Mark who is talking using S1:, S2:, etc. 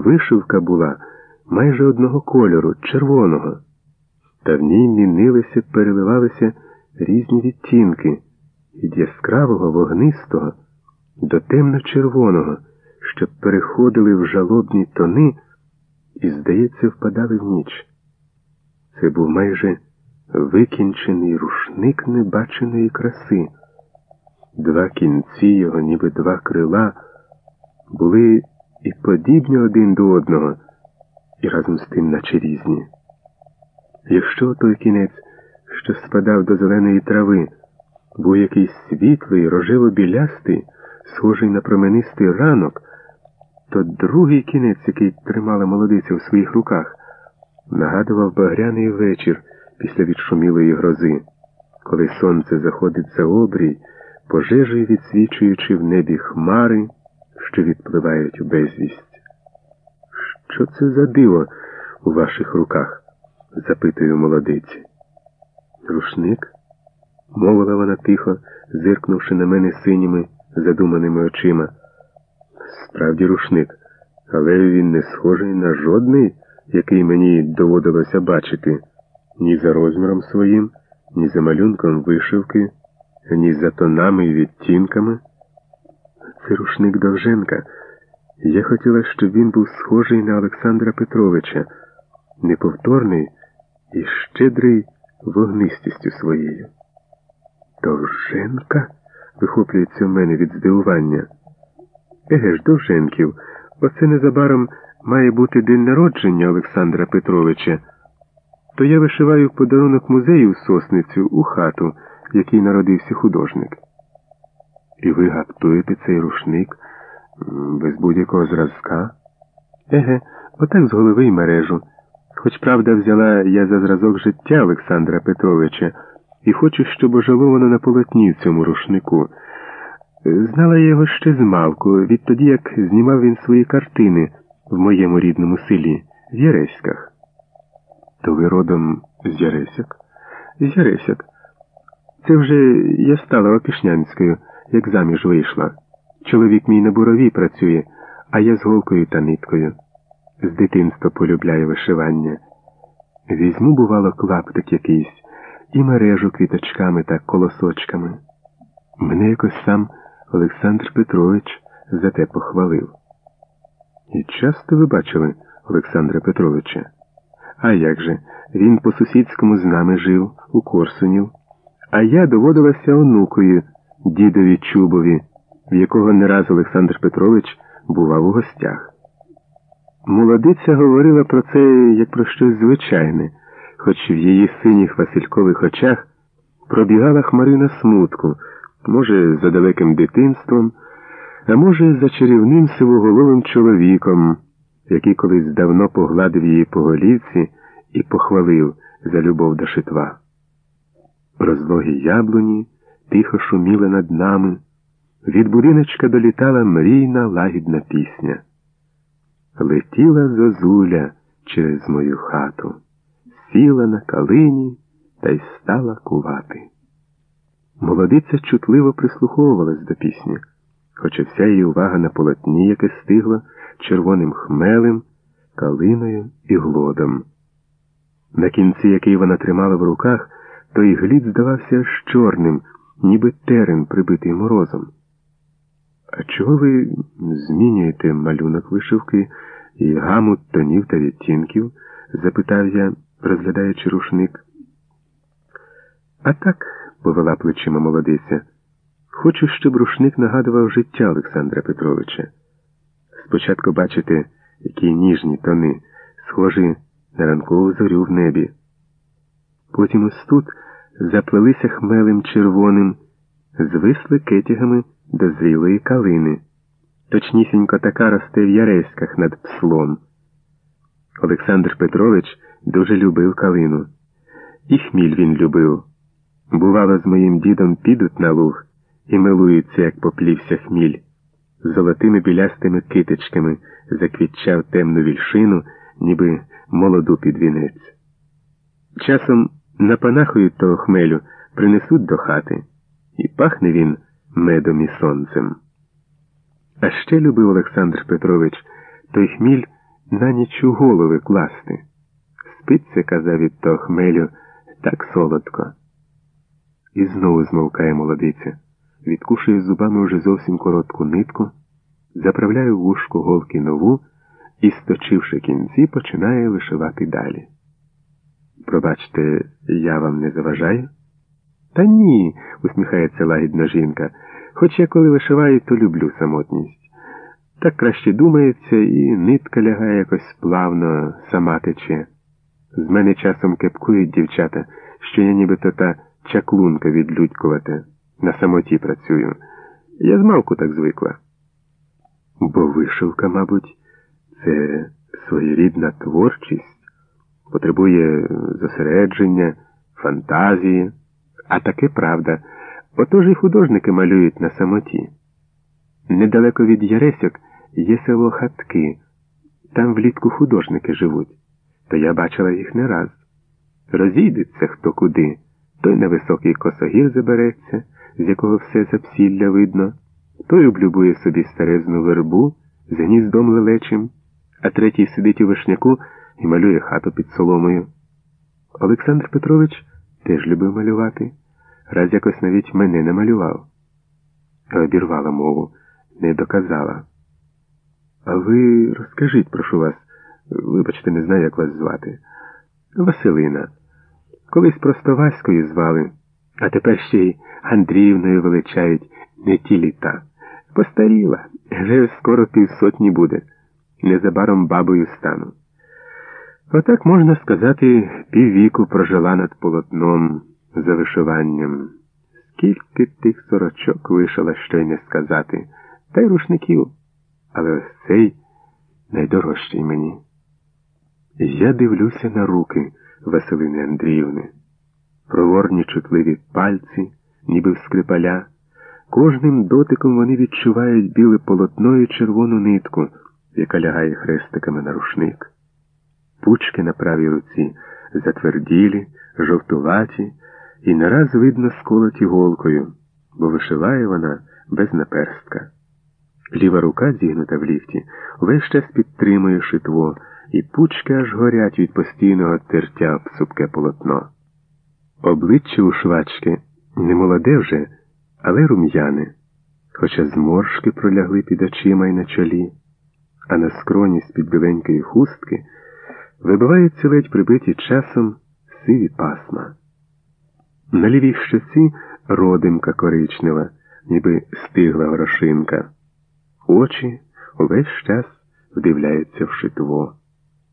S1: Вишивка була майже одного кольору, червоного, та в ній мінилися, переливалися різні відтінки від яскравого вогнистого до темно-червоного, що переходили в жалобні тони і, здається, впадали в ніч. Це був майже викінчений рушник небаченої краси. Два кінці його, ніби два крила, були і подібні один до одного, і разом з тим, наче різні. Якщо той кінець, що спадав до зеленої трави, був якийсь світлий, рожево-білястий, схожий на променистий ранок, то другий кінець, який тримала молодиця в своїх руках, нагадував багряний вечір після відшумілої грози, коли сонце заходить за обрій, пожежею відсвічуючи в небі хмари, що відпливають у безвість. Що це за диво у ваших руках? запитую молодиці. Рушник? мовила вона тихо, зиркнувши на мене синіми, задуманими очима. Справді рушник, але він не схожий на жодний, який мені доводилося бачити, ні за розміром своїм, ні за малюнком вишивки, ні за тонами і відтінками. Це рушник Довженка. Я хотіла, щоб він був схожий на Олександра Петровича, неповторний і щедрий вогнистістю своєю. Довженка? вихоплюється в мене від здивування. Еге ж, Довженків, оце незабаром має бути день народження Олександра Петровича. То я вишиваю подарунок музею в сосницю у хату, в якій народився художник. І ви гаптуєте цей рушник без будь-якого зразка? Еге, отак з голови й мережу. Хоч правда взяла я за зразок життя Олександра Петровича і хочу, щоб ожило воно на полотні в цьому рушнику. Знала я його ще з малку, відтоді як знімав він свої картини в моєму рідному селі, в Яреськах. То ви родом з Яреськ? З Яреськ. Це вже я стала Опішнянською, як заміж вийшла. Чоловік мій на бурові працює, а я з голкою та ниткою. З дитинства полюбляю вишивання. Візьму, бувало, клаптик якийсь і мережу квіточками та колосочками. Мене якось сам Олександр Петрович за те похвалив. І часто ви бачили Олександра Петровича? А як же, він по сусідському з нами жив у Корсунів, а я доводилася онукою дідові Чубові, в якого не раз Олександр Петрович бував у гостях. Молодиця говорила про це як про щось звичайне, хоч в її синіх Василькових очах пробігала хмарина смутку, може, за далеким дитинством, а може, за чарівним сивоголовим чоловіком, який колись давно погладив її по голівці і похвалив за любов до шитва. Розлогі яблуні тихо шуміли над нами, від будиночка долітала мрійна лагідна пісня. Летіла зозуля через мою хату, сіла на калині та й стала кувати. Молодиця чутливо прислуховувалась до пісні, хоча вся її увага на полотні, яке стигло червоним хмелем, калиною і глодом. На кінці, який вона тримала в руках, той глід здавався аж чорним, ніби терен, прибитий морозом. А чого ви змінюєте малюнок вишивки і гаму тонів та відтінків? запитав я, розглядаючи рушник. А так, повела плечима молодиця, хочу, щоб рушник нагадував життя Олександра Петровича. Спочатку бачите, які ніжні тони, схожі на ранкову зорю в небі. Потім ось тут заплелися хмелем червоним, звисли кетягами до зрілої калини. Точнісінько така росте в Яреськах над пслом. Олександр Петрович дуже любив калину. І хміль він любив. Бувало, з моїм дідом підуть на луг і милуються, як поплівся хміль. Золотими білястими китичками заквітчав темну вільшину, ніби молоду під вінець. Часом напанахують того хмелю, принесуть до хати, і пахне він медом і сонцем. А ще любив Олександр Петрович той хміль на ніч у голови класти. Спиться, казав від того хмелю, так солодко. І знову змовкає молодиця, відкушує зубами вже зовсім коротку нитку, заправляє в вушку голки нову і, сточивши кінці, починає вишивати далі. Пробачте, я вам не заважаю? Та ні, усміхається лагідна жінка. Хоч я коли вишиваю, то люблю самотність. Так краще думається, і нитка лягає якось плавно, сама тече. З мене часом кепкують дівчата, що я нібито та чаклунка відлюдькувати. На самоті працюю. Я змалку так звикла. Бо вишивка, мабуть, це своєрідна творчість, потребує зосередження, фантазії, а таке правда. Отож і художники малюють на самоті. Недалеко від Яресьок є село Хатки, там влітку художники живуть, то я бачила їх не раз. Розійдеться хто куди, той на високий косогір забереться, з якого все запсілля видно, той облюбує собі старезну вербу з гніздом лелечим, а третій сидить у вишняку і малює хату під соломою. Олександр Петрович теж любив малювати, раз якось навіть мене намалював. Обірвала мову, не доказала. А ви розкажіть, прошу вас, вибачте, не знаю, як вас звати. Василина. Колись просто Ваською звали, а тепер ще й Андріївною величають не ті літа. Постаріла, вже скоро півсотні буде. Незабаром бабою стану. Отак можна сказати, піввіку прожила над полотном за вишиванням. Скільки тих сорочок вишила, що й не сказати, та й рушників. Але ось цей найдорожчий мені. Я дивлюся на руки Василини Андріївни, проворні чутливі пальці, ніби в скрипаля. Кожним дотиком вони відчувають біле полотно і червону нитку, яка лягає хрестиками на рушник. Пучки на правій руці затверділі, жовтуваті і нараз видно сколоті голкою, бо вишиває вона без наперстка. Ліва рука, зігнута в ліфті, весь час підтримує шитво, і пучки аж горять від постійного тертя в супке полотно. Обличчя у швачки не молоде вже, але рум'яне, хоча зморшки пролягли під очима й на чолі, а на скроні з-під біленької хустки вибиваються ледь прибиті часом сиві пасма. На лівій щоці родимка коричнева, ніби стигла горошинка. Очі увесь час вдивляються в шитво.